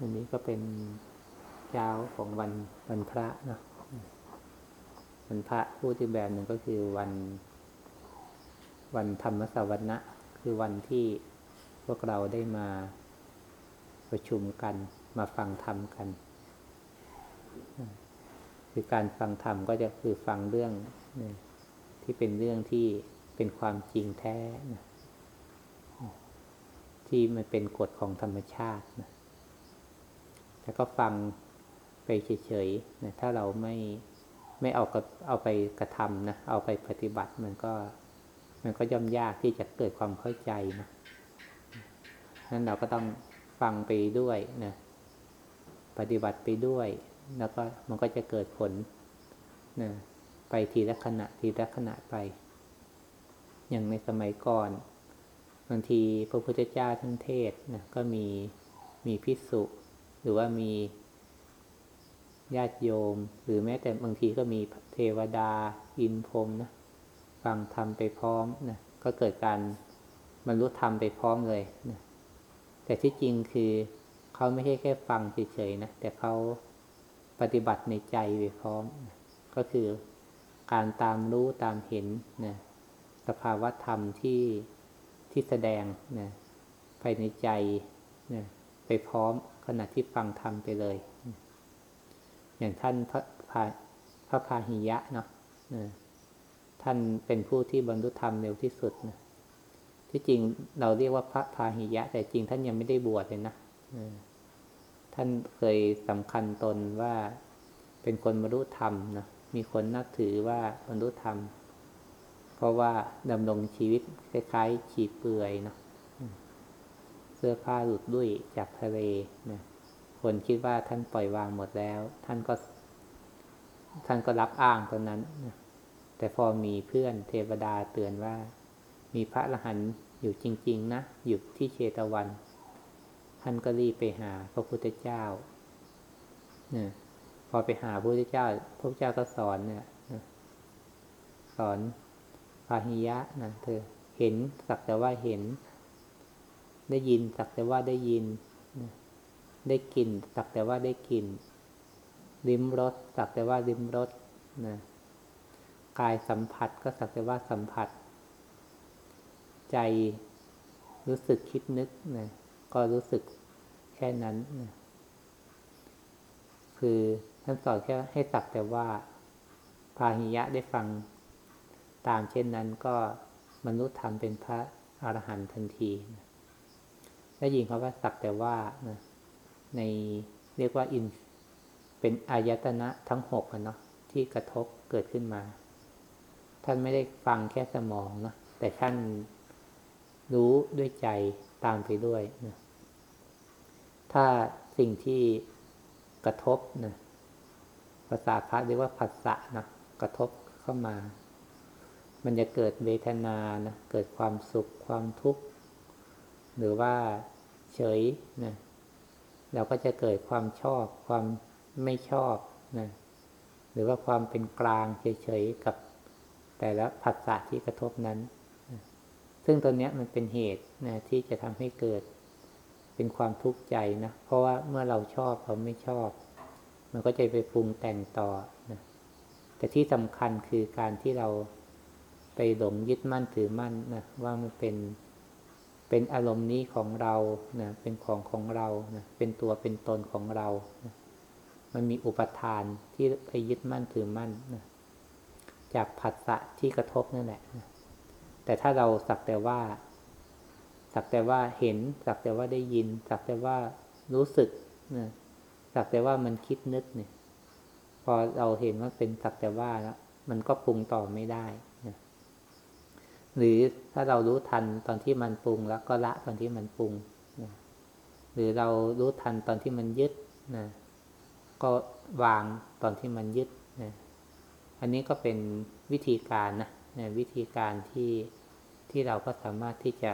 วันนี้ก็เป็นเช้าของวันวันพระเนาะวันพระพูดอีกแบบหนึ่งก็คือวัน วันธรรมสวรรณะ คือวันที่พวกเราได้มาประชุมกัน มาฟังธรรมกัน คือการฟังธรรมก็จะคือฟังเรื่องที่เป็นเรื่องที่เป็นความจริงแท้นะที่มันเป็นกฎของธรรมชาตินะ แล้วก็ฟังไปเฉยๆนะถ้าเราไม่ไม่เอากับเอาไปกระทำนะเอาไปปฏิบัติมันก็ มันก็ย่อมยากที่จะเกิดความเข้าใจนะนั้นเราก็ต้องฟังไปด้วยนะปฏิบัติไปด้วย แล้วก็มันก็จะเกิดผลนะไปทีละขณะทีละขณะไป อย่างในสมัยก่อนบางทีพระพุทธเจ้าท่านเทศนะก็มีมีพิสุ รือว่ามีญาติโยม หรือแม้แต่บางทีก็มีเทวดา อินพรมนะฟังธรรมไปพร้อมนะก็เกิดการบรรลุธรรมไปพร้อมเลยนะแต่ที่จริงคือเขาไม่ใช่แค่ฟังเฉยๆนะแต่เขาปฏิบัติในใจไปพร้อมนะก็คือการตามรู้ตามเห็นนะสภาวะธรรมที่ที่แสดงนะภายในใจนะไปพร้อม ขณะที่ฟังธรรมไปเลย อย่างท่านพระพาพระพาหิยะเนาะท่านเป็นผู้ที่บรรลุธรรมเร็วที่สุดนะที่จริงเราเรียกว่าพระพาหิยะ แต่จริงท่านยังไม่ได้บวชเลยนะท่านเคยสำคัญตนว่าเป็นคนบรรลุธรรมนะมีคนนับถือว่าบรรลุธรรม เพราะว่าดำรงชีวิตคล้ายๆ ฉีเปื่อยเนาะ เสื้อผ้าหลุดดุ้ยจากทะเลนะคนคิดว่าท่านปล่อยวางหมดแล้ว ท่านก็ ท่านก็รับอ้างตอนนั้นนะแต่พอมีเพื่อนเทวดาเตือนว่า มีพระอรหันต์อยู่จริง ๆ นะ อยู่ที่เชตวัน ท่านก็รีบไปหาพระพุทธเจ้าเนี่ยพอไปหาพระพุทธเจ้า พระพุทธเจ้าก็สอนเนี่ยสอนพาหิยะนะเธอเห็นสักแต่ว่าเห็น ได้ยินสักแต่ว่าได้ยิน ได้กลิ่นสักแต่ว่าได้กลิ่น ลิ้มรสสักแต่ว่าลิ้มรสนะกายสัมผัสก็สักแต่ว่าสัมผัส ใจรู้สึกคิดนึกนะก็รู้สึกแค่นั้นนะคือท่านสอนแค่ให้สักแต่ว่าพาหิยะได้ฟังตามเช่นนั้นก็มนุษย์ทำเป็นพระอรหันต์ทันที ได้ยินเขาว่าสักแต่ว่านะในเรียกว่าอินเป็นอายตนะทั้งหกเนาะที่กระทบเกิดขึ้นมา ท่านไม่ได้ฟังแค่สมองนะแต่ท่านรู้ด้วยใจตามไปด้วยนะถ้าสิ่งที่กระทบนะภาษาพระเรียกว่าผัสสะนะกระทบเข้ามา มันจะเกิดเวทนานะเกิดความสุขความทุกข์ หรือว่าเฉยนะเราก็จะเกิดความชอบความไม่ชอบนะหรือว่าความเป็นกลางเฉยๆกับแต่ละผัสสะที่กระทบนั้นนะซึ่งตัวนี้มันเป็นเหตุนะที่จะทำให้เกิดเป็นความทุกข์ใจนะ เพราะว่าเมื่อเราชอบเราไม่ชอบ มันก็จะไปปรุงแต่งต่อนะแต่ที่สำคัญคือการที่เราไปหลงยึดมั่นถือมั่นนะว่ามันเป็น เป็นอารมณ์นี้ของเรานะเป็นของของเรานะเป็นตัวเป็นตนของเรานะมันมีอุปทานที่ไปยึดมั่นถือมั่นนะจากผัสสะที่กระทบนั่นแหละนะแต่ถ้าเราสักแต่ว่า สักแต่ว่าเห็น สักแต่ว่าได้ยิน สักแต่ว่ารู้สึกนะสักแต่ว่ามันคิดนึกเนี่ย พอเราเห็นว่าเป็นสักแต่ว่าแล้วมันก็ปรุงต่อไม่ได้ หรือถ้าเรารู้ทันตอนที่มันปรุง แล้วก็ละตอนที่มันปรุงนะหรือเรารู้ทันตอนที่มันยึดนะก็วางตอนที่มันยึดนะอันนี้ก็เป็นวิธีการนะนะวิธีการที่ที่เราก็สามารถที่จะ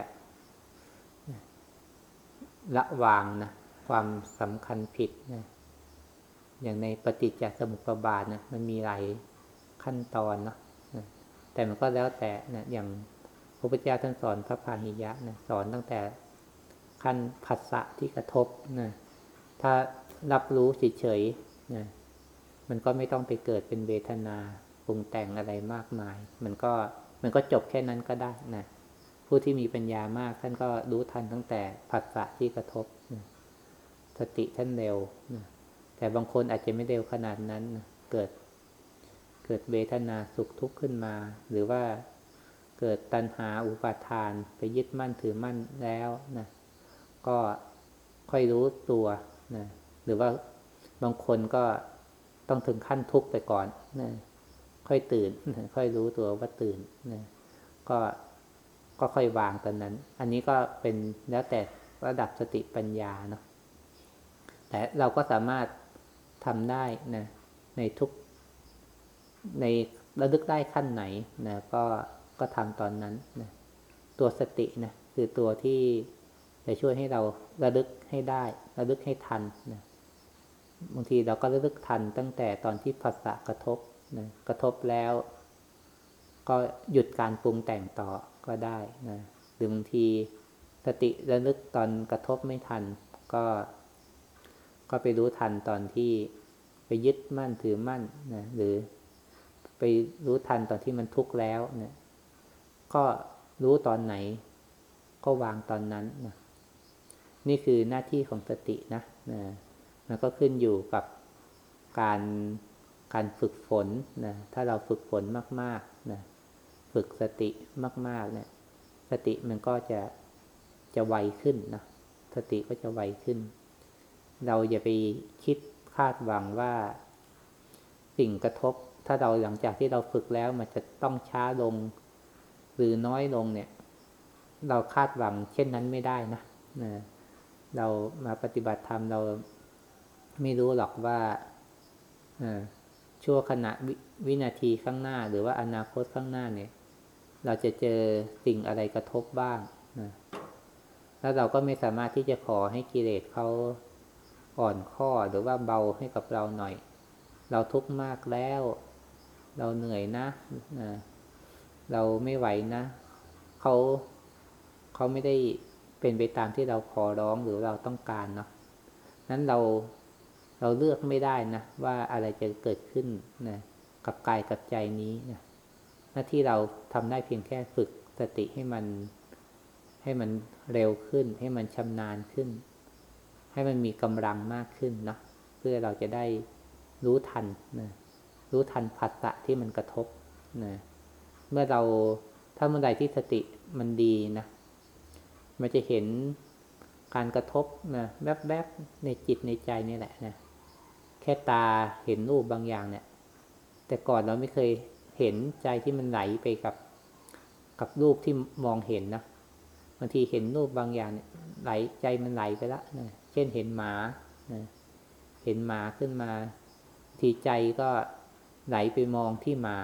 ละวางนะความสำคัญผิดนะอย่างในปฏิจจสมุปบาทนะมันมีหลายขั้นตอนเนาะแต่มันก็แล้วแต่นะอย่าง ระพุทธเจ้าท่านสอนพระพาหิยะนะสอนตั้งแต่ขั้นผัสสะที่กระทบนะถ้ารับรู้เฉยๆนะมันก็ไม่ต้องไปเกิดเป็นเวทนาปรุงแต่งอะไรมากมาย มันก็มันก็จบแค่นั้นก็ได้นะผู้ที่มีปัญญามากท่านก็รู้ทันตั้งแต่ผัสสะที่กระทบนะสติท่านเร็วนะแต่บางคนอาจจะไม่เร็วขนาดนั้นนะเกิด เกิดเวทนาสุขทุกข์ขึ้นมา หรือว่า เกิดตัณหาอุปาทานไปยึดมั่นถือมั่นแล้วนะก็ค่อยรู้ตัวนะหรือว่าบางคนก็ต้องถึงขั้นทุกข์ไปก่อนนะค่อยตื่นนะค่อยรู้ตัวว่าตื่นนะก็ก็ค่อยวางตอนนั้น อันนี้ก็เป็นแล้วแต่ระดับสติปัญญาเนาะแต่เราก็สามารถทำได้นะในทุกในระลึกได้ขั้นไหนนะก็ ก็ทำตอนนั้นนะตัวสตินะคือตัวที่จะช่วยให้เราระลึกให้ได้ ระลึกให้ทันนะบางทีเราก็ระลึกทันตั้งแต่ตอนที่ภาษากระทบนะกระทบแล้ว ก็หยุดการปรุงแต่งต่อก็ได้นะหรือบางทีสติระลึกตอนกระทบไม่ทัน ก็ ก็ไปรู้ทันตอนที่ไปยึดมั่นถือมั่นนะหรือไปรู้ทันตอนที่มันทุกข์แล้วนะ ก็รู้ตอนไหน ก็วางตอนนั้นนะนี่คือหน้าที่ของสตินะนะมันก็ขึ้นอยู่กับการการฝึกฝนนะถ้าเราฝึกฝนมากๆนะฝึกสติมาก ๆ เนี่ย สติมันก็จะจะไวขึ้นนะสติก็จะไวขึ้น เราอย่าไปคิดคาดหวังว่าสิ่งกระทบ ถ้าเราหลังจากที่เราฝึกแล้วมันจะต้องช้าลง หรือน้อยลงเนี่ย เราคาดหวังเช่นนั้นไม่ได้นะนะเรามาปฏิบัติธรรมเราไม่รู้หรอกว่าชั่วขณะววินาทีข้างหน้า หรือว่าอนาคตข้างหน้าเนี่ย เราจะเจอสิ่งอะไรกระทบบ้างนะแล้วเราก็ไม่สามารถที่จะขอให้กิเลสเขาอ่อนข้อหรือว่าเบาให้กับเราหน่อย เราทุกข์มากแล้ว เราเหนื่อยนะนะ เราไม่ไหวนะเขาเขาไม่ได้เป็นไปตามที่เราขอร้องหรือเราต้องการเนาะนั้นเราเราเลือกไม่ได้นะว่าอะไรจะเกิดขึ้นนะกับกายกับใจนี้นะหน้าที่เราทำได้เพียงแค่ฝึกสติให้มัน ให้มันเร็วขึ้น ให้มันชำนาญขึ้น ให้มันมีกำลังมากขึ้นเนาะเพื่อเราจะได้รู้ทันนะรู้ทันผัสสะที่มันกระทบนะ เมื่อเราถ้าเมื่อใดที่สติมันดีนะมันจะเห็นการกระทบนะแวบๆในจิตในใจนี่แหละนะแค่ตาเห็นรูปบางอย่างเนี่ย แต่ก่อนเราไม่เคยเห็นใจที่มันไหลไปกับกับรูปที่มองเห็นนะบางทีเห็นรูปบางอย่างเนี่ยไหลใจมันไหลไปแล้วนะเช่นเห็นหมานะเห็นหมาขึ้นมา ทีใจก็ไหลไปมองที่หมา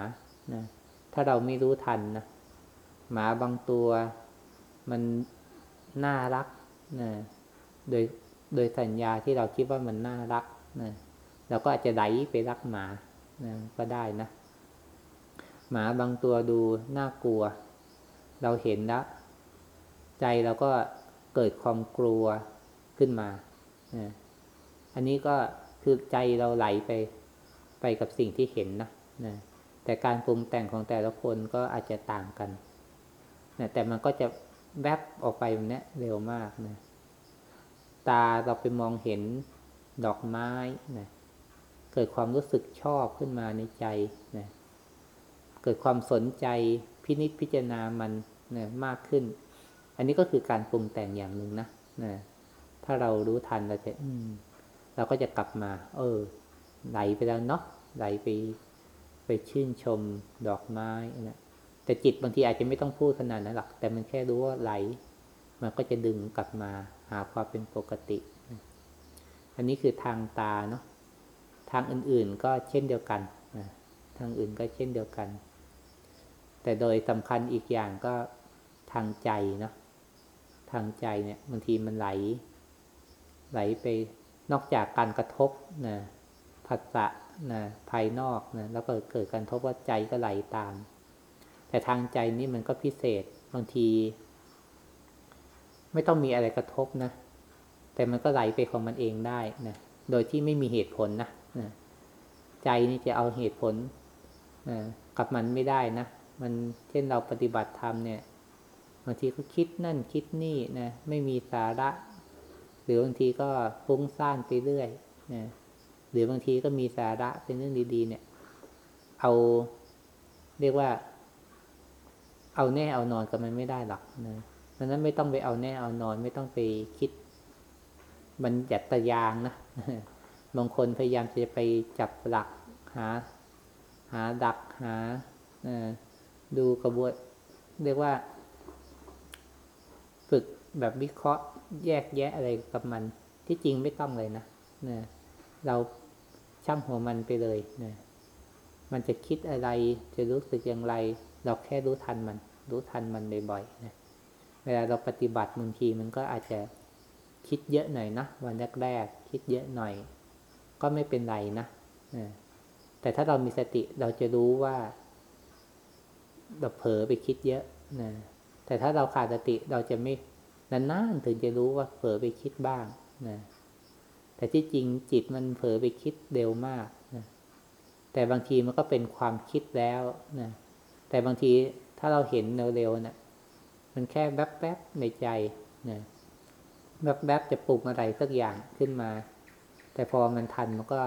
นะาเราไม่รู้ทันนะหมาบางตัวมันน่ารักนะโดยโดยสัญญาที่เราคิดว่ามันน่ารักนะเราก็อาจจะไหลไปรักหมานะก็ได้นะ หมาบางตัวดูน่ากลัว เราเห็นแล้วใจเราก็เกิดความกลัวขึ้นมานะอันนี้ก็คือใจเราไหลไปไปกับสิ่งที่เห็นนะนะ แต่การปรุงแต่งของแต่ละคนก็อาจจะต่างกันนะแต่มันก็จะแวบออกไปแบบนี้เร็วมากนะตาเราไปมองเห็นดอกไม้นะเกิดความรู้สึกชอบขึ้นมาในใจนะเกิดความสนใจพินิจพิจารณามันนะมากขึ้น อันนี้ก็คือการปรุงแต่งอย่างหนึ่งนะนะถ้าเรารู้ทันเราจะ อืม เราก็จะกลับมา เออ ไหลไปแล้วเนาะไหลไป ไปชื่นชมดอกไม้นะแต่จิตบางทีอาจจะไม่ต้องพูดขนาดนั้นหรอกแต่มันแค่รู้ว่าไหล มันก็จะดึงกลับมาหาความเป็นปกติ อันนี้คือทางตาเนาะทางอื่นๆก็เช่นเดียวกันนะทางอื่นก็เช่นเดียวกัน แต่โดยสำคัญอีกอย่างก็ทางใจเนาะทางใจเนี่ยบางทีมันไหล ไหลไปนอกจากการกระทบนะผัสสะ นะภายนอกนะแล้วก็เกิดการทบว่าใจก็ไหลตาม แต่ทางใจนี่มันก็พิเศษบางที ไม่ต้องมีอะไรกระทบนะ แต่มันก็ไหลไปของมันเองได้นะโดยที่ไม่มีเหตุผลนะนะใจนี่จะเอาเหตุผลนะกับมันไม่ได้นะมันเช่นเราปฏิบัติธรรมเนี่ยบางทีก็คิดนั่นคิดนี่นะไม่มีสาระ หรือบางทีก็ฟุ้งซ่านไปเรื่อยนะ หรือบางทีก็มีสาระเป็นเรื่องดีๆ เนี่ย เอาเรียกว่า เอาแน่เอานอนกับมันไม่ได้หรอกนะดังนั้นไม่ต้องไปเอาแน่เอานอน ไม่ต้องไปคิดมันจัดตะยางนะบางคนพยายามจะไปจับหลักหา หาดักหาดูกระบวนเรียกว่า ฝึกแบบวิเคราะห์แยกแยะอะไรกับมัน ที่จริงไม่ต้องเลยนะนะเรา ช่างหัวมันไปเลยนะมันจะคิดอะไรจะรู้สึกอย่างไร เราแค่รู้ทันมัน รู้ทันมันบ่อยๆนะเวลาเราปฏิบัติบางทีมันก็อาจจะคิดเยอะหน่อยนะวันแรกๆคิดเยอะหน่อย ก็ไม่เป็นไรนะแต่ถ้าเรามีสติเราจะรู้ว่าเราเผลอไปคิดเยอะนะแต่ถ้าเราขาดสติเราจะไม่นานๆถึงจะรู้ว่าเผลอไปคิดบ้างนะ แต่ที่จริงจิตมันเผลอไปคิดเร็วมากนะแต่บางทีมันก็เป็นความคิดแล้วนะแต่บางทีถ้าเราเห็นเร็วๆนะ่ะมันแค่แวบๆในใจนะแวบๆจะปลุกอะไรสักอย่างขึ้นมา แต่พอมันทันมันก็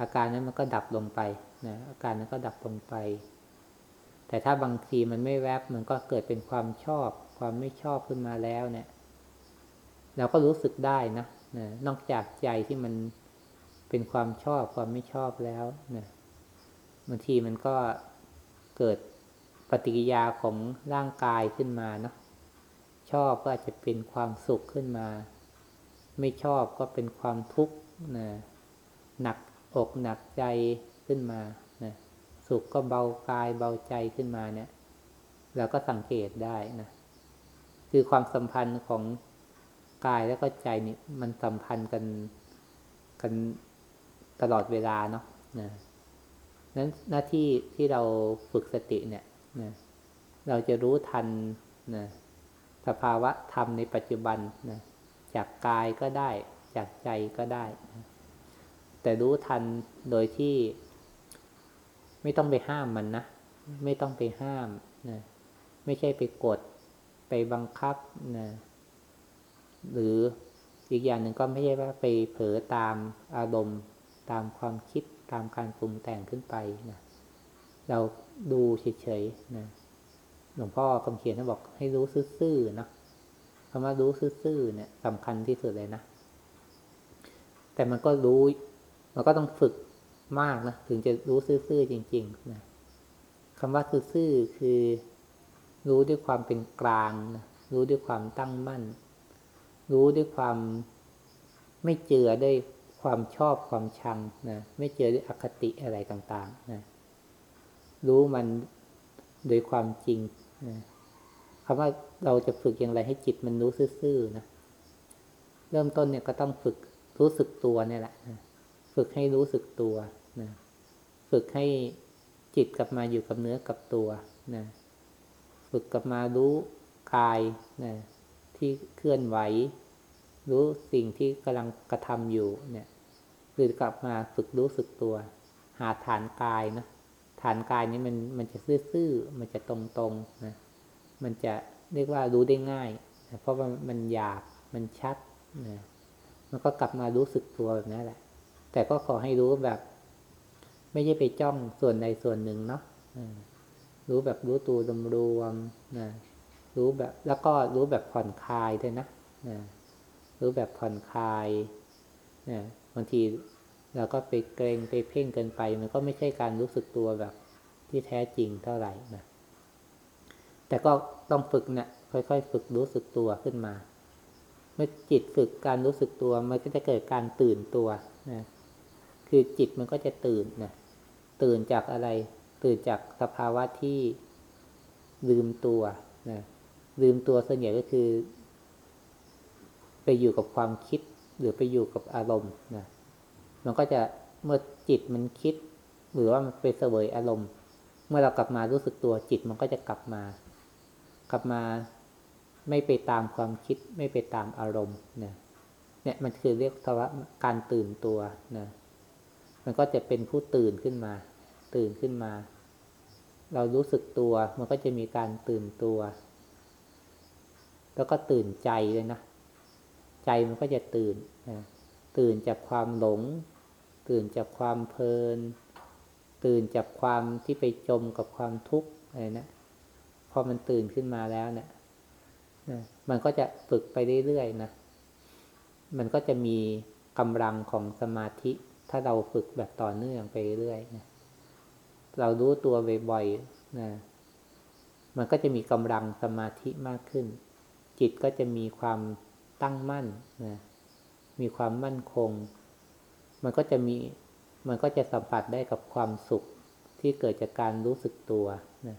อาการนั้นมันก็ดับลงไปนะอาการนั้นก็ดับลงไป แต่ถ้าบางทีมันไม่แวบมันก็เกิดเป็นความชอบ ความไม่ชอบขึ้นมาแล้วเนี่ย เราก็รู้สึกได้นะ นะนอกจากใจที่มันเป็นความชอบความไม่ชอบแล้วนะบางทีมันก็เกิดปฏิกิยาของร่างกายขึ้นมาเนาะชอบก็อาจจะเป็นความสุขขึ้นมา ไม่ชอบก็เป็นความทุกข์นะหนักอกหนักใจขึ้นมานะสุขก็เบากายเบาใจขึ้นมาเนี่ยเราก็สังเกตได้นะคือความสัมพันธ์ของ กายแล้วก็ใจนี่มันสัมพันธ์กันกันตลอดเวลาเนาะนะนั้นหน้าที่ที่เราฝึกสติเนี่ยนะเราจะรู้ทันนะสภาวะธรรมในปัจจุบันนะจากกายก็ได้ จากใจก็ได้นะแต่รู้ทันโดยที่ ไม่ต้องไปห้ามมันนะ ไม่ต้องไปห้ามนะไม่ใช่ไปกด ไปบังคับนะ หรืออีกอย่างหนึ่งก็ไม่ใช่ว่าไปเผลอตามอารมณ์ ตามความคิดตามการปรุงแต่งขึ้นไปนะเราดูเฉยๆนะหลวงพ่อคำเขียนท่านบอกให้รู้ซื่อๆนะคำว่ารู้ซื่อๆเนี่ยสำคัญที่สุดเลยนะ แต่มันก็รู้ มันก็ต้องฝึกมากนะถึงจะรู้ซื่อๆจริง ๆนะคำว่าซื่อๆคือ รู้ด้วยความเป็นกลางนะรู้ด้วยความตั้งมั่น รู้ด้วยความไม่เจือด้วยความชอบความชังนะไม่เจอด้วยอคติอะไรต่างๆนะรู้มันโดยความจริงนะคำว่าเราจะฝึกอย่างไรให้จิตมันรู้ซื่อๆนะเริ่มต้นเนี่ยก็ต้องฝึกรู้สึกตัวเนี่ยแหละนะฝึกให้รู้สึกตัวนะฝึกให้จิตกลับมาอยู่กับเนื้อกับตัวนะฝึกกลับมารู้กายนะ ที่เคลื่อนไหว รู้สิ่งที่กำลังกระทำอยู่เนี่ยหรือกลับมาฝึกรู้สึกตัว หาฐานกายนะฐานกายนี้มันมันจะซื่อๆมันจะตรงๆนะมันจะเรียกว่ารู้ได้ง่ายนะเพราะว่ามันหยาบมันชัดนะมันก็กลับมารู้สึกตัวแบบนี้แหละ แต่ก็ขอให้รู้แบบ ไม่ใช่ไปจ้องส่วนใดส่วนหนึ่งเนาะรู้แบบรู้ตัวรวมๆนะ รู้แบบแล้วก็รู้แบบผ่อนคลายด้วยนะนะรู้แบบผ่อนคลายนะบางทีเราก็ไปเกรงไปเพ่งเกินไป มันก็ไม่ใช่การรู้สึกตัวแบบที่แท้จริงเท่าไหร่นะแต่ก็ต้องฝึกเนะี่ยค่อยๆ ฝึกรู้สึกตัวขึ้นมา เมื่อจิตฝึกการรู้สึกตัว มันก็จะเกิดการตื่นตัวนะคือจิตมันก็จะตื่นนะตื่นจากอะไร ตื่นจากสภาวะที่ลืมตัวนะ ลืมตัวส่วนใหญ่ก็คือ ไปอยู่กับความคิด หรือไปอยู่กับอารมณ์นะมันก็จะเมื่อจิตมันคิด หรือว่ามันไปเสวยอารมณ์ เมื่อเรากลับมารู้สึกตัวจิตมันก็จะกลับมา กลับมาไม่ไปตามความคิด ไม่ไปตามอารมณ์นะเนี่ยมันคือเรียกว่าการตื่นตัวนะมันก็จะเป็นผู้ตื่นขึ้นมา ตื่นขึ้นมา เรารู้สึกตัวมันก็จะมีการตื่นตัว แล้วก็ตื่นใจเลยนะ ใจมันก็จะตื่นนะตื่นจากความหลง ตื่นจากความเพลิน ตื่นจากความที่ไปจมกับความทุกข์อะไรนะพอมันตื่นขึ้นมาแล้วเนะี่ยมันก็จะฝึกไปเรื่อยๆนะ มันก็จะมีกำลังของสมาธิ ถ้าเราฝึกแบบต่อเนื่องไปเรื่อยๆนะเรารู้ตัวบ่อยๆนะมันก็จะมีกำลังสมาธิมากขึ้น จิตก็จะมีความตั้งมั่นนะมีความมั่นคง มันก็จะมีมันก็จะสัมผัสได้กับความสุขที่เกิดจากการรู้สึกตัวนะ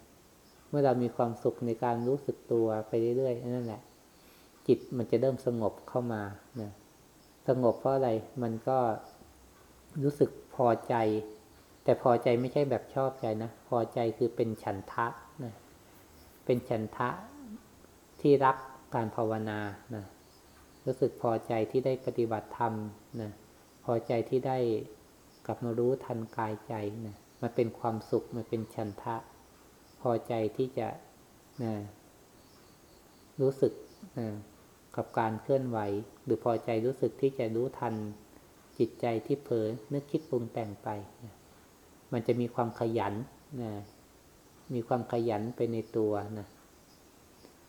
เมื่อเรามีความสุขในการรู้สึกตัวไปเรื่อยๆนั่นแหละ จิตมันจะเริ่มสงบเข้ามานะสงบเพราะอะไรมันก็รู้สึกพอใจ แต่พอใจไม่ใช่แบบชอบใจนะ พอใจคือเป็นฉันทะนะเป็นฉันทะที่รัก การภาวนานะรู้สึกพอใจที่ได้ปฏิบัติธรรมนะพอใจที่ได้กลับมารู้ทันกายใจนะมันเป็นความสุขมันเป็นชันทะ พอใจที่จะนะรู้สึกนะกับการเคลื่อนไหว หรือพอใจรู้สึกที่จะรู้ทันจิตใจที่เผลอนึกคิดปรุงแต่งไปนะมันจะมีความขยันนะมีความขยันไปในตัวนะ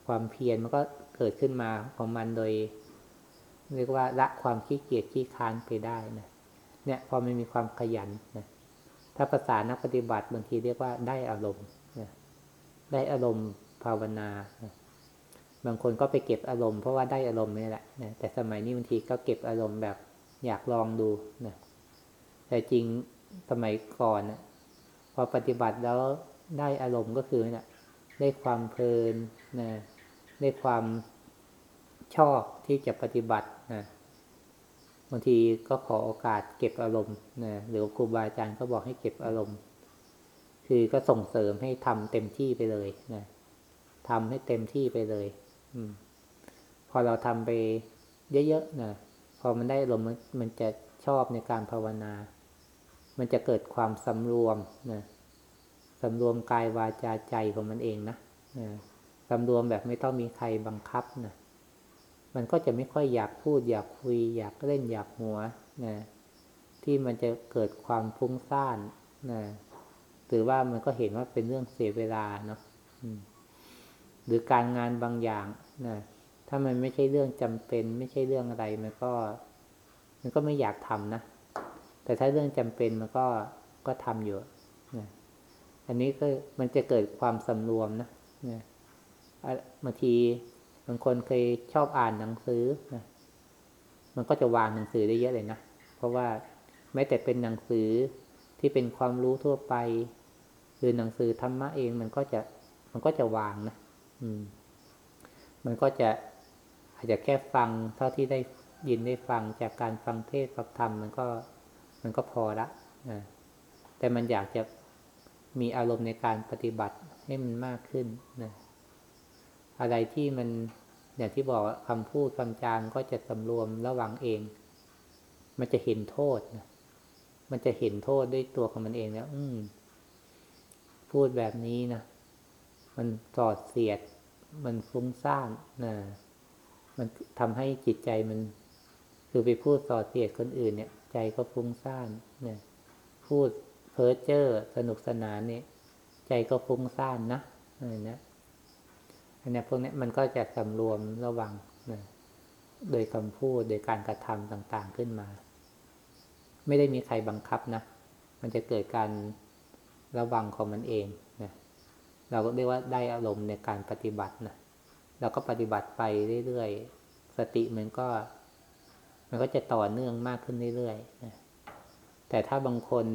ความเพียรมันก็ เกิดขึ้นมาของมันโดย เรียกว่าละความขี้เกียจขี้ค้านไปได้นะเนี่ยพอมันมีความขยันนะถ้าภาษานักปฏิบัติบางทีเรียกว่าได้อารมณ์นะได้อารมณ์ภาวนานะบางคนก็ไปเก็บอารมณ์เพราะว่าได้อารมณ์นี่แหละนะแต่สมัยนี้บางทีก็เก็บอารมณ์แบบอยากลองดูนะแต่จริงสมัยก่อนนะพอปฏิบัติแล้วได้อารมณ์ก็คือนะได้ความเพลินนะ ได้ความชอบที่จะปฏิบัตินะบางทีก็ขอโอกาสเก็บอารมณ์นะหรือครูบาอาจารย์ก็บอกให้เก็บอารมณ์ คือก็ส่งเสริมให้ทำเต็มที่ไปเลยนะทำให้เต็มที่ไปเลย อืม พอเราทำไปเยอะๆนะพอมันได้อารมณ์มันจะชอบในการภาวนา มันจะเกิดความสำรวมนะสำรวมกายวาจาใจของมันเองนะนะ สำรวมแบบไม่ต้องมีใครบังคับนะมันก็จะไม่ค่อยอยากพูด อยากคุย อยากเล่นอยากหัวนะที่มันจะเกิดความฟุ้งซ่านนะหรือว่ามันก็เห็นว่าเป็นเรื่องเสียเวลาเนาะหรือการงานบางอย่างนะถ้ามันไม่ใช่เรื่องจำเป็น ไม่ใช่เรื่องอะไร มันก็ มันก็ไม่อยากทำนะแต่ถ้าเรื่องจำเป็นมันก็ก็ทำอยู่นะอันนี้ก็มันจะเกิดความสำรวมนะนะ บางทีบางคนเคยชอบอ่านหนังสือนะมันก็จะวางหนังสือได้เยอะเลยนะ เพราะว่าแม้แต่เป็นหนังสือที่เป็นความรู้ทั่วไป หรือหนังสือธรรมะเองมันก็จะมันก็จะวางนะอืม มันก็จะอาจจะแค่ฟังเท่าที่ได้ยินได้ฟังจากการฟังเทศฟังธรรมมันก็มันก็พอละนะแต่มันอยากจะมีอารมณ์ในการปฏิบัติให้มันมากขึ้นนะ อะไรที่มันอย่างที่บอกคำพูดคำจางก็จะสำรวมระวังเอง มันจะเห็นโทษนะมันจะเห็นโทษด้วยตัวของมันเองแล้วอืม พูดแบบนี้นะมันสอดเสียด มันฟุ้งซ่านนะมันทำให้จิตใจมัน คือไปพูดสอดเสียดคนอื่นเนี่ย ใจก็ฟุ้งซ่านเนี่ยพูดเพ้อเจ้อสนุกสนานเนี่ย ใจก็ฟุ้งซ่านนะอะไรนะ อันนี้พวกนี้มันก็จะสำรวมระวังนะโดยคำพูดโดยการกระทำต่างๆขึ้นมา ไม่ได้มีใครบังคับนะ มันจะเกิดการระวังของมันเองนะเราก็เรียกว่าได้อารมณ์ในการปฏิบัตินะเราก็ปฏิบัติไปเรื่อยๆ สติมันก็ มันก็จะต่อเนื่องมากขึ้นเรื่อยๆนะแต่ถ้าบางคน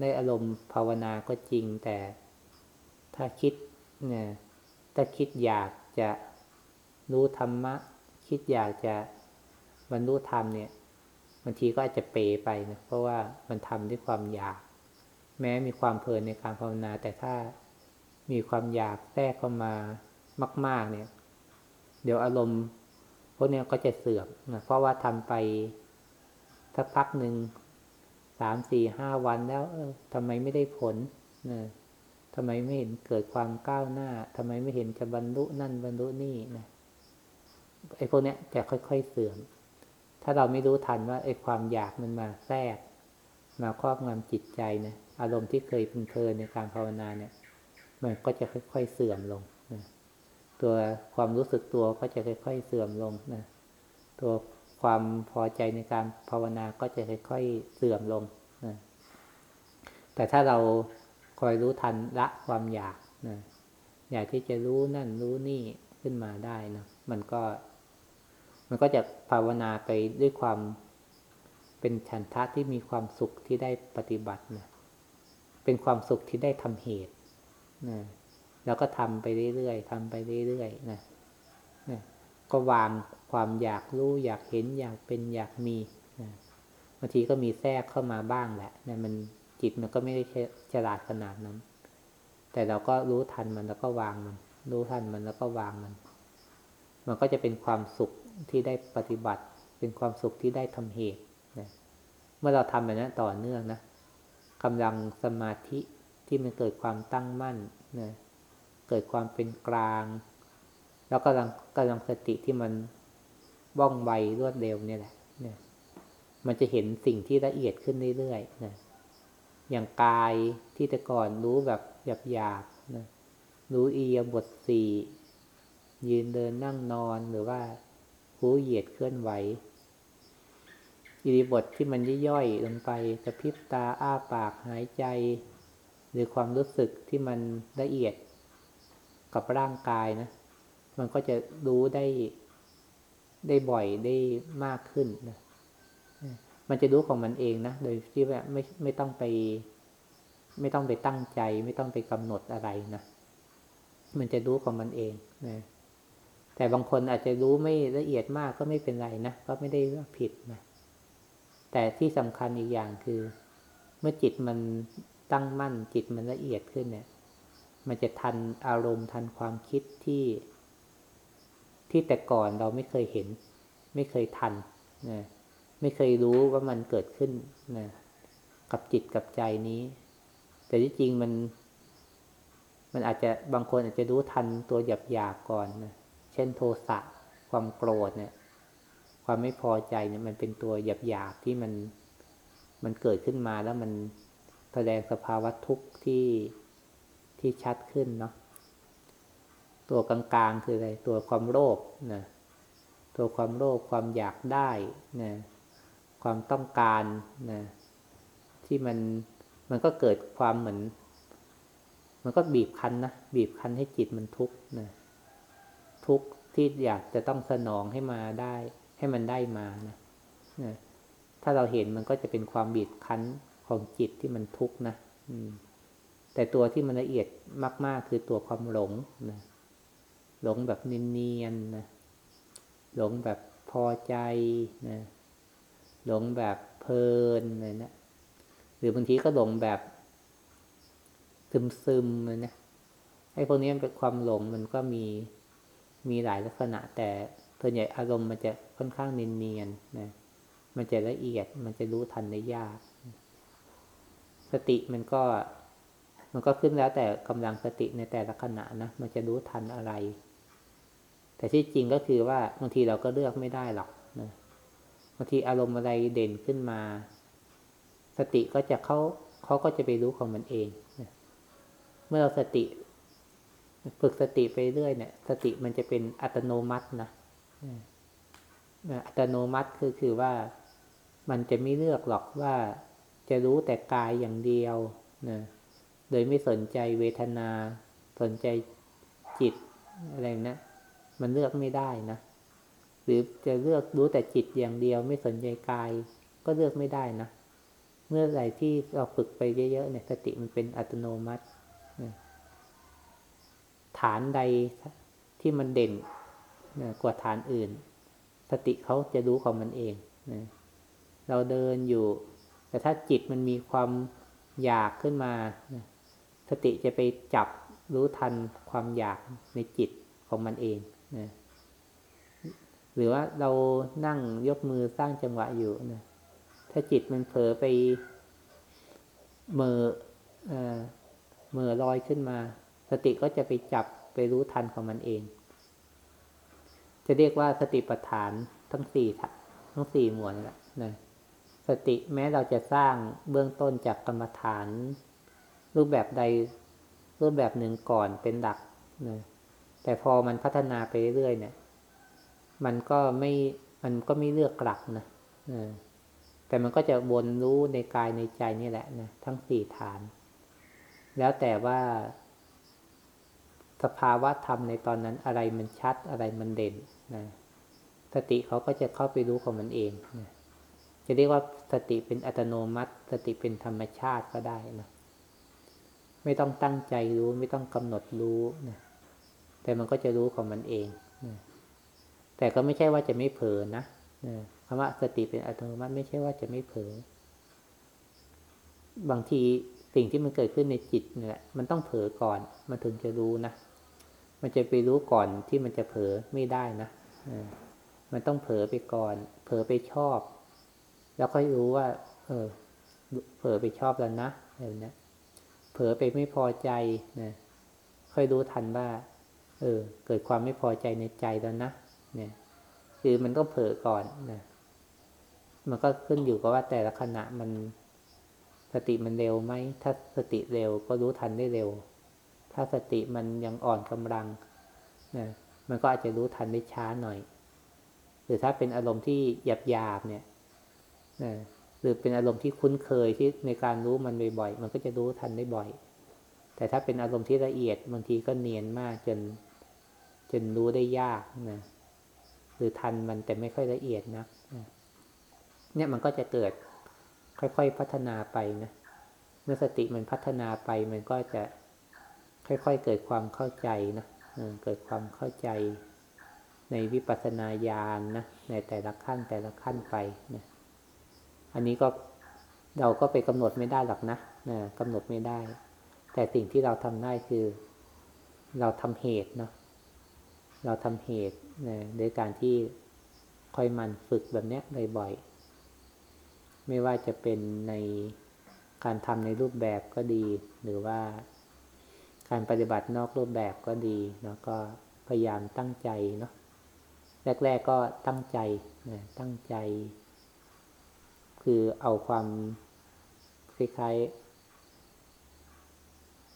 ได้อารมณ์ภาวนาก็จริง แต่ถ้าคิดเนี่ย ถ้าคิดอยากจะรู้ธรรมะ คิดอยากจะบรรลุธรรมเนี่ยบางทีก็อาจจะเปไปนะเพราะว่ามันทำด้วยความอยาก แม้มีความเพลินในการภาวนา แต่ถ้ามีความอยากแทรกเข้ามามาก ๆ เนี่ย เดี๋ยวอารมณ์พวกนี้ก็จะเสื่อมนะเพราะว่าทำไปสักพักหนึ่งสามสี่ห้าวันแล้ว เออทำไมไม่ได้ผลนะ ทำไมไม่เห็นเกิดความก้าวหน้าทำไมไม่เห็นจะบรรลุนั่นบรรลุนี่นะไอ้พวกเนี้ยจะค่อยๆเสื่อม ถ้าเราไม่รู้ทันว่าไอ้ความอยากมันมาแทรก มาครอบงำจิตใจนะอารมณ์ที่เคยพึงเพลินในการภาวนาเนี่ย มันก็จะค่อย ๆเสื่อมลงนะตัวความรู้สึกตัวก็จะค่อย ๆ เสื่อมลงนะตัวความพอใจในการภาวนาก็จะค่อย ๆ เสื่อมลงนะแต่ถ้าเรา คอยรู้ทันละความอยากนะอยากที่จะรู้นั่นรู้นี่ขึ้นมาได้นะมันก็ มันก็จะภาวนาไปด้วยความเป็นฉันทะที่มีความสุขที่ได้ปฏิบัตินะเป็นความสุขที่ได้ทำเหตุนะแล้วก็ทำไปเรื่อยๆทำไปเรื่อยๆนะนะก็วางความอยากรู้อยากเห็นอยากเป็นอยากมีนะบางทีก็มีแทรกเข้ามาบ้างแหละนะมัน จิตมันก็ไม่ได้ฉลาดขนาดนั้น แต่เราก็รู้ทันมันแล้วก็วางมัน รู้ทันมันแล้วก็วางมัน มันก็จะเป็นความสุขที่ได้ปฏิบัติ เป็นความสุขที่ได้ทำเหตุนะเมื่อเราทำแบบนั้นต่อเนื่องนะกำลังสมาธิที่มันเกิดความตั้งมั่นนะเกิดความเป็นกลาง แล้วกำลังกำลังสติที่มันว่องไวรวดเร็วเนี่ยแหละเนี่ยมันจะเห็นสิ่งที่ละเอียดขึ้นเรื่อยๆนะ อย่างกายที่แต่ก่อนรู้แบบหยาบๆนะรู้อียบทสี่ยืนเดินนั่งนอนหรือว่ารู้เหยียดเคลื่อนไหวอิริบทที่มันย่อยๆลงไปกระพริบตาอ้าปากหายใจ หรือความรู้สึกที่มันละเอียดกับร่างกายนะ มันก็จะรู้ได้ได้บ่อยได้มากขึ้นนะ มันจะรู้ของมันเองนะ โดยที่ว่าไม่ไม่ต้องไป ไม่ต้องไปตั้งใจ ไม่ต้องไปกำหนดอะไรนะมันจะรู้ของมันเองนะแต่บางคนอาจจะรู้ไม่ละเอียดมากก็ไม่เป็นไรนะก็ไม่ได้ผิดนะแต่ที่สำคัญอีกอย่างคือ เมื่อจิตมันตั้งมั่น จิตมันละเอียดขึ้นเนี่ย มันจะทันอารมณ์ทันความคิดที่ ที่แต่ก่อนเราไม่เคยเห็น ไม่เคยทันนะ ไม่เคยรู้ว่ามันเกิดขึ้นนะกับจิตกับใจนี้ แต่ที่จริงมัน มันอาจจะบางคนอาจจะรู้ทันตัวหยาบหยาบก่อนนะเช่นโทสะความโกรธเนี่ย ความไม่พอใจเนี่ยมันเป็นตัวหยาบหยาบที่มันมันเกิดขึ้นมาแล้วมันแสดงสภาวะทุกข์ที่ที่ชัดขึ้นเนาะตัวกลางๆคืออะไรตัวความโลภนะตัวความโลภความอยากได้นะ ความต้องการนะที่มันมันก็เกิดความเหมือน มันก็บีบคั้นนะบีบคั้นให้จิตมันทุกข์นะทุกข์ที่อยากจะต้องสนองให้มาได้ ให้มันได้มานะนะถ้าเราเห็นมันก็จะเป็นความบีบคั้นของจิตที่มันทุกข์นะแต่ตัวที่มันละเอียดมาก ๆ คือตัวความหลงนะหลงแบบเนียนๆนะหลงแบบพอใจนะ หลงแบบเพลินเลยนะหรือบางทีก็หลงแบบซึมซึมเลยนะไอ้พวกนี้เป็นความหลงมันก็มีมีหลายลักษณะ แต่ส่วนใหญ่อารมณ์มันจะค่อนข้างเนียนๆนะมันจะละเอียดมันจะรู้ทันได้ยาก สติมันก็ มันก็ขึ้นแล้วแต่กำลังสติในแต่ละขณะนะมันจะรู้ทันอะไร แต่ที่จริงก็คือว่าบางทีเราก็เลือกไม่ได้หรอกางทีอารมณ์อะไรเด่นขึ้นมา สติก็จะเขาเขาก็จะไปรู้ของมันเองเมื่อเราสติ ฝึกสติไปเรื่อยเนี่ย สติมันจะเป็นอัตโนมัตินะอัตโนมัติคือคือว่ามันจะไม่เลือกหรอกว่าจะรู้แต่กายอย่างเดียวนะโดยไม่สนใจเวทนา สนใจจิตอะไรนะมันเลือกไม่ได้นะ หรือจะเลือกรู้แต่จิตอย่างเดียวไม่สนใจกาย ก็เลือกไม่ได้นะ เมื่อไหร่ที่เราฝึกไปเยอะๆเนี่ยสติมันเป็นอัตโนมัติ ฐานใดที่มันเด่นกว่าฐานอื่น สติเขาจะรู้ของมันเองนะเราเดินอยู่ แต่ถ้าจิตมันมีความอยากขึ้นมานะสติจะไปจับรู้ทันความอยากในจิตของมันเองนะ หรือว่าเรานั่งยกมือสร้างจังหวะอยู่นะถ้าจิตมันเผลอไปเมอเออเมอลอยขึ้นมา สติก็จะไปจับไปรู้ทันของมันเอง จะเรียกว่าสติปัฏฐานทั้งสี่ทั้งสี่หมวดแหละนะสติแม้เราจะสร้างเบื้องต้นจากกรรมฐาน รูปแบบใดรูปแบบหนึ่งก่อนเป็นหลักนะแต่พอมันพัฒนาไปเรื่อยเนี่ย มันก็ไม่มันก็ไม่เลือกกลักนะแต่มันก็จะวนรู้ในกายในใจนี่แหละนะทั้งสี่ฐาน แล้วแต่ว่า สภาวะธรรมในตอนนั้นอะไรมันชัดอะไรมันเด่นนะสติเขาก็จะเข้าไปรู้ของมันเองนะจะเรียกว่าสติเป็นอัตโนมัติ สติเป็นธรรมชาติก็ได้นะไม่ต้องตั้งใจรู้ไม่ต้องกำหนดรู้นะแต่มันก็จะรู้ของมันเอง แต่ก็ไม่ใช่ว่าจะไม่เผลอนะคำว่าสติเป็นอัตโนมัติไม่ใช่ว่าจะไม่เผลอบางทีสิ่งที่มันเกิดขึ้นในจิตเนี่ยมันต้องเผลอก่อนมันถึงจะรู้นะมันจะไปรู้ก่อนที่มันจะเผลอไม่ได้นะมันต้องเผลอไปก่อน เผลอไปชอบ แล้วค่อยรู้ว่า เออ เผลอไปชอบแล้วนะอะไรนี้เผลอไปไม่พอใจนะค่อยรู้ทันว่า เออ เกิดความไม่พอใจในใจแล้วนะ เนี่ย คือมันก็เผลอก่อนนะมันก็ขึ้นอยู่กับว่าแต่ละขณะมันสติมันเร็วไหม ถ้าสติเร็วก็รู้ทันได้เร็ว ถ้าสติมันยังอ่อนกำลังนะมันก็อาจจะรู้ทันได้ช้าหน่อย หรือถ้าเป็นอารมณ์ที่หยาบหยาบเนี่ยนะหรือเป็นอารมณ์ที่คุ้นเคยที่ในการรู้มันบ่อยๆ มันก็จะรู้ทันได้บ่อย แต่ถ้าเป็นอารมณ์ที่ละเอียดบางทีก็เนียนมากจน จนรู้ได้ยากนะ หรือทันมันแต่ไม่ค่อยละเอียดนะเนี่ยมันก็จะเกิดค่อยๆพัฒนาไปนะเมื่อสติมันพัฒนาไปมันก็จะค่อยๆเกิดความเข้าใจนะเกิดความเข้าใจในวิปัสสนาญาณนนะในแต่ละขั้นแต่ละขั้นไปนะอันนี้ก็เราก็ไปกำหนดไม่ได้หรอกนะนะกำหนดไม่ได้ แต่สิ่งที่เราทำได้คือ เราทำเหตุเนาะเราทำเหตุ นะโดยการที่ค่อยมันฝึกแบบนี้บ่อยๆ ไม่ว่าจะเป็นในการทำในรูปแบบก็ดี หรือว่าการปฏิบัตินอกรูปแบบก็ดี แล้วก็พยายามตั้งใจเนาะแรก ๆก็ตั้งใจนะตั้งใจ คือเอาความคล้ายๆ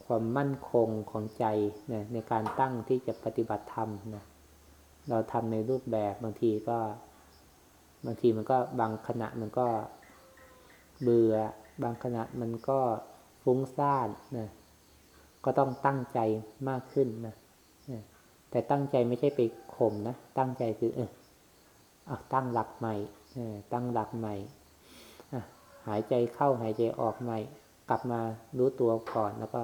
ความมั่นคงของใจนะในการตั้งที่จะปฏิบัติธรรมนะ เราทำในรูปแบบบางทีก็ บางทีมันก็บางขณะมันก็เบื่อบางขณะมันก็ฟุ้งซ่านนะก็ต้องตั้งใจมากขึ้นนะแต่ตั้งใจไม่ใช่ไปข่มนะตั้งใจคือเอออะตั้งหลักใหม่ตั้งหลักใหม่หายใจเข้าหายใจออกใหม่ กลับมารู้ตัวก่อนแล้วก็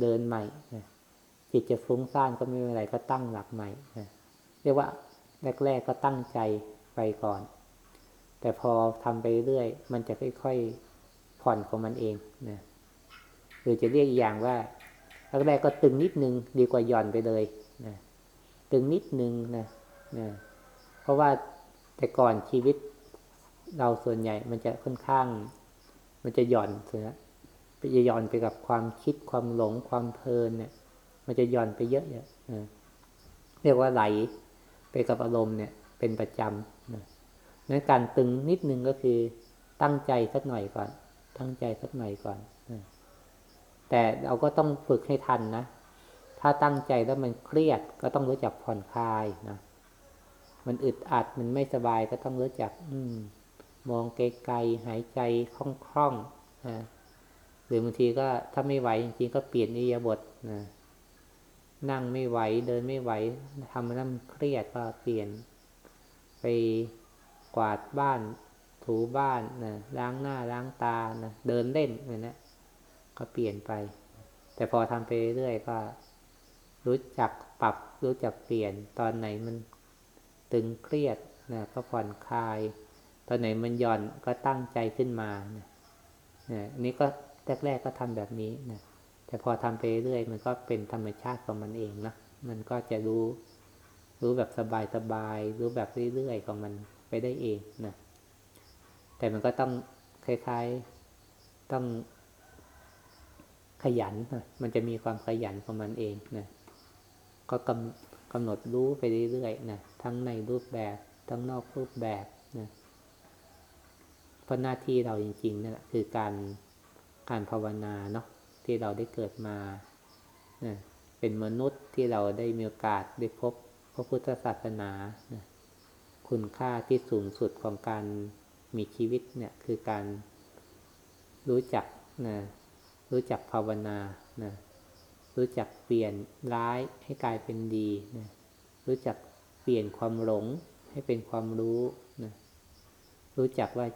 เดินใหม่จิตจะฟุ้งซ่านก็ไม่เป็นไรก็ตั้งหลักใหม่ เรียกว่าแรก ๆ ก็ตั้งใจไปก่อน แต่พอทำไปเรื่อยมันจะค่อยๆผ่อนของมันเองนะหรือจะเรียกอย่างว่าแรกๆก็ตึงนิดนึงดีกว่าหย่อนไปเลยนะตึงนิดนึงนะนะเพราะว่าแต่ก่อนชีวิตเราส่วนใหญ่มันจะค่อนข้าง มันจะหย่อนเสียไปจะหย่อนไปกับความคิดความหลงความเพลินเนี่ย มันจะหย่อนไปเยอะเนี่ยเรียกว่าไหล ไปกับอารมณ์เนี่ยเป็นประจำนะนั้นการตึงนิดนึงก็คือตั้งใจสักหน่อยก่อน ตั้งใจสักหน่อยก่อนแต่เราก็ต้องฝึกให้ทันนะ ถ้าตั้งใจแล้วมันเครียดก็ต้องรู้จักผ่อนคลายนะ มันอึดอัดมันไม่สบายก็ต้องรู้จัก อืม มองไกลๆหายใจคล่องๆนะหรือบางทีก็ถ้าไม่ไหวจริงๆก็เปลี่ยนอิยาบทนะ นั่งไม่ไหวเดินไม่ไหวทำมันเครียดก็เปลี่ยน ไปกวาดบ้านถูบ้านนะล้างหน้าล้างตานะเดินเล่นอะไรนะก็เปลี่ยนไป แต่พอทำไปเรื่อยก็ รู้จักปรับรู้จักเปลี่ยนตอนไหนมันตึงเครียดนะก็ผ่อนคลาย ตอนไหนมันหย่อนก็ตั้งใจขึ้นมานะนะอันนี้ก็แรกๆก็ทำแบบนี้นะ แต่พอทำไปเรื่อยมันก็เป็นธรรมชาติของมันเองนะมันก็จะรู้ รู้แบบสบายๆรู้แบบเรื่อยๆของมันไปได้เองนะแต่มันก็ต้องคล้ายๆต้องขยันนะมันจะมีความขยันของมันเองนะก็กำกำหนดรู้ไปเรื่อยๆนะทั้งในรูปแบบทั้งนอกรูปแบบนะเพราะหน้าที่เราจริงๆนี่นแหละคือการการภาวนาเนาะ ที่เราได้เกิดมาเป็นมนุษย์ที่เราได้มีโอกาสได้พบพระพุทธศาสนาคุณค่าที่สูงสุดของการมีชีวิตเนี่ยคือการรู้จักนะรู้จักภาวนานะรู้จักเปลี่ยนร้ายให้กลายเป็นดีนะรู้จักเปลี่ยนความหลงให้เป็นความรู้นะรู้จักว่า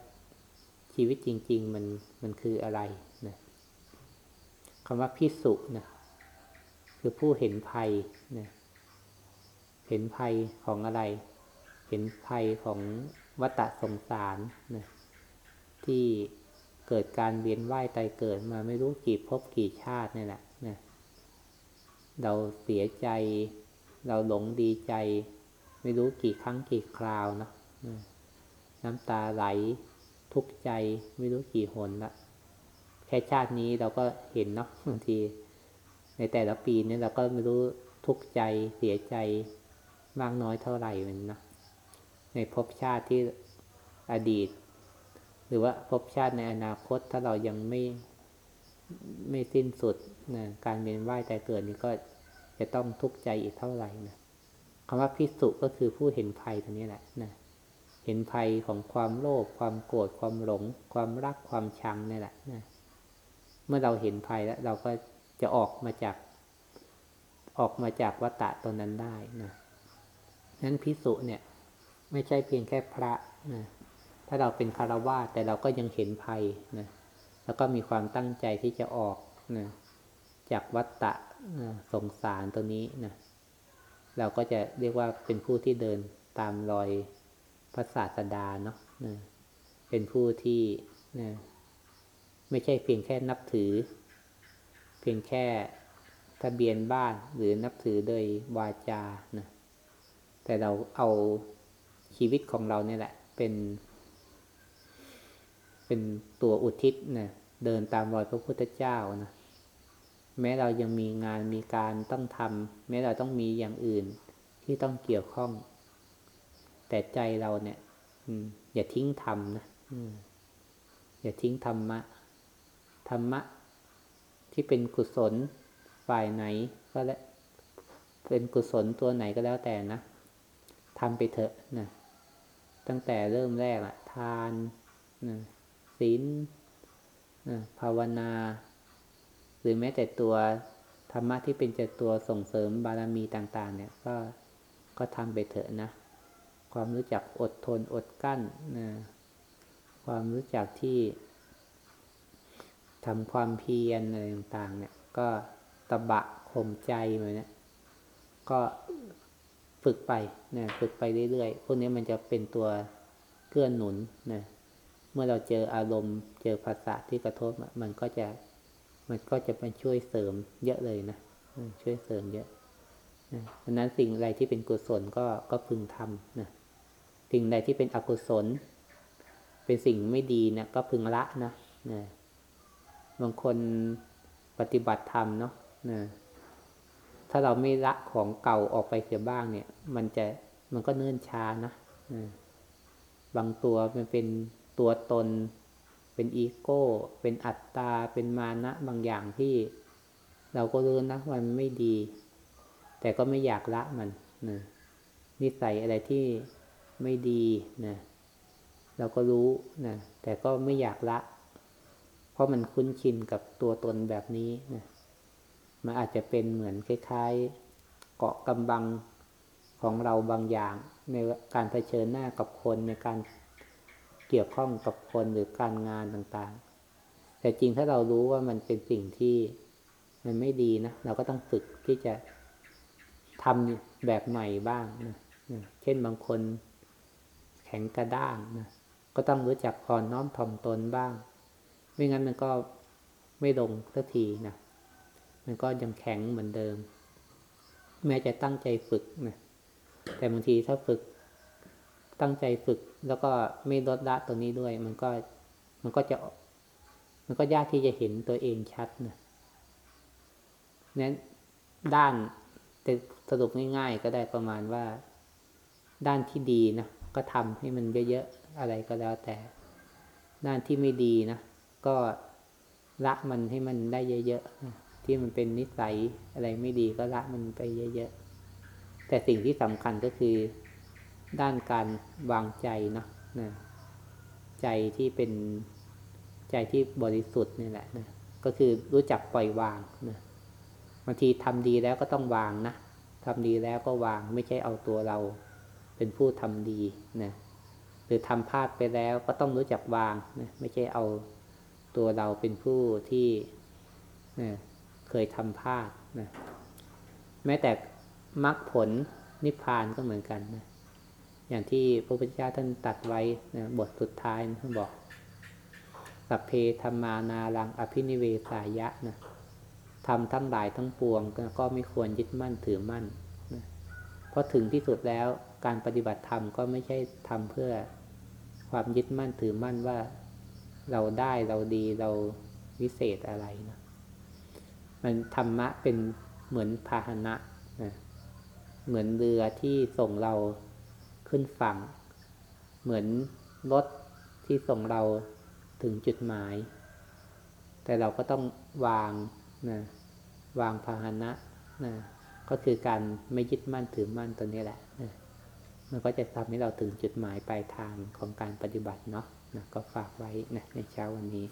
ชีวิตจริง ๆ มันมันคืออะไร คำว่าพิสุนะคือผู้เห็นภัยนะเห็นภัยของอะไร เห็นภัยของวัฏสงสารนะที่เกิดการเวียนว่ายตายเกิดมาไม่รู้กี่ภพกี่ชาตินี่แหละนะเราเสียใจ เราหลงดีใจ ไม่รู้กี่ครั้งกี่คราวนะน้ำตาไหลทุกข์ใจไม่รู้กี่หนละ แค่ชาตินี้เราก็เห็นเนาะบางที ในแต่ละปีเนี้เราก็ไม่รู้ทุกข์ใจเสียใจมากน้อยเท่าไหร่มันนะในภพชาติที่อดีต หรือว่าภพชาติในอนาคตถ้าเรายังไม่ไม่สิ้นสุดนะการเวียนว่ายแต่เกิดนี้ก็จะต้องทุกข์ใจอีกเท่าไหร่นะคำว่าพิสุก็คือผู้เห็นภัยตรงนี้แหละนะเห็นภัยของความโลภความโกรธความหลง ความรักความชังนี่แหละนะ เมื่อเราเห็นภัยแล้วเราก็จะออกมาจากออกมาจากวัฏฏะตรงนั้นได้นะนั้นพิสุเนี่ย ไม่ใช่เพียงแค่พระนะถ้าเราเป็นคารวะแต่เราก็ยังเห็นภัยนะแล้วก็มีความตั้งใจที่จะออกนะจากวัฏฏะนะสงสารตัวนี้นะเราก็จะเรียกว่าเป็นผู้ที่เดินตามรอยพระศาสดาเนาะนะเป็นผู้ที่นะ ไม่ใช่เพียงแค่นับถือ เพียงแค่ทะเบียนบ้านหรือนับถือโดยวาจานะแต่เราเอาชีวิตของเราเนี่ยแหละ เป็น เป็นตัวอุทิศนะเดินตามรอยพระพุทธเจ้านะแม้เรายังมีงานมีการต้องทำแม้เราต้องมีอย่างอื่นที่ต้องเกี่ยวข้อง แต่ใจเราเนี่ยอย่าทิ้งธรรมนะอย่าทิ้งธรรมะ ธรรมะที่เป็นกุศลฝ่ายไหน ก็แล้วเป็นกุศลตัวไหนก็แล้วแต่นะทำไปเถอะนะตั้งแต่เริ่มแรกอะทานนะศีลนะภาวนา หรือแม้แต่ตัวธรรมะที่เป็นจะตัวส่งเสริมบารมีต่าง ๆ เนี่ยก็ก็ทำไปเถอะนะ ความรู้จักอดทนอดกั้นนะความรู้จักที่ ทำความเพียรอะไรต่างๆ เนี่ย ก็ตะบะข่มใจมือนนี้ก็ฝึกไปนะฝึกไปเรื่อยๆ พวกนี้มันจะเป็นตัวเกื้อนหนุนนะเมื่อเราเจออารมณ์เจอภาษาที่กระทบมันก็จะมันก็จะเป็นช่วยเสริมเยอะเลยนะช่วยเสริมเยอะนะดังนั้นสิ่งอะไรที่เป็นกุศลก็ก็พึงทำนะสิ่งใดที่เป็นอกุศล เป็นสิ่งไม่ดีนะก็พึงละนะนะ บางคนปฏิบัติธรรมเนาะนะถ้าเราไม่ละของเก่าออกไปเสียบ้างเนี่ย มันจะมันก็เนิ่นช้านะบางตัวมันเป็นตัวตน เป็นอีโก้ เป็นอัตตา เป็นมานะบางอย่างที่ เราก็รู้นะมันไม่ดี แต่ก็ไม่อยากละมันนะนิสัยอะไรที่ไม่ดีนะเราก็รู้นะแต่ก็ไม่อยากละ ราะมันคุ้นชินกับตัวตนแบบนี้นะมันอาจจะเป็นเหมือนคล้ายๆ เกาะกำบังของเราบางอย่าง ในการเผชิญหน้ากับคนในการเกี่ยวข้องกับคนหรือการงานต่างๆ แต่จริงถ้าเรารู้ว่ามันเป็นสิ่งที่มันไม่ดีนะ เราก็ต้องฝึกที่จะทำแบบใหม่บ้างนะเช่นบางคนแข็งกระด้างนะ ก็ต้องรู้จักอ่อนน้อมถ่อมตนบ้าง ไม่งั้นมันก็ไม่ลงสักทีนะ มันก็ยังแข็งเหมือนเดิม แม้จะตั้งใจฝึกนะ แต่บางทีถ้าฝึกตั้งใจฝึก แล้วก็ไม่ลดละตรงนี้ด้วย มันก็มันก็จะ มันก็ยากที่จะเห็นตัวเองชัดนะนั้นด้านแต่สรุปง่าย ๆ ก็ได้ประมาณว่าด้านที่ดีนะก็ทำให้มันเยอะๆอะไรก็แล้วแต่ ด้านที่ไม่ดีนะ ก็ละมันให้มันได้เยอะๆที่มันเป็นนิสัยอะไรไม่ดีก็ละมันไปเยอะๆแต่สิ่งที่สำคัญก็คือด้านการวางใจเนาะนะใจที่เป็นใจที่บริสุทธิ์นี่แหละนะก็คือรู้จักปล่อยวางนะบางทีทำดีแล้วก็ต้องวางนะทำดีแล้วก็วางไม่ใช่เอาตัวเราเป็นผู้ทำดีนะหรือทำพลาดไปแล้วก็ต้องรู้จักวางนะไม่ใช่เอา ตัวเราเป็นผู้ที่เคยทำพลาดนะแม้แต่มรรคผลนิพพานก็เหมือนกันนะอย่างที่พระพุทธเจ้าท่านตัดไว้นะบทสุดท้ายท่านบอกสัพเพธรรมานารังอภินิเวสายะนะทำทั้งหลายทั้งปวงก็ไม่ควรยึดมั่นถือมั่นนะเพราะถึงที่สุดแล้วการปฏิบัติธรรมก็ไม่ใช่ทำเพื่อความยึดมั่นถือมั่นว่า เราได้เราดีเราวิเศษอะไรนะมันธรรมะเป็นเหมือนพาหนะนะเหมือนเรือที่ส่งเราขึ้นฝั่ง เหมือนรถที่ส่งเราถึงจุดหมาย แต่เราก็ต้องวางนะวางพาหนะนะก็คือการไม่ยึดมั่นถือมั่นตัวนี้แหละนะมันก็จะทำให้เราถึงจุดหมายปลายทางของการปฏิบัติเนาะ นะก็ฝากไว้นะในเช้าวันนี้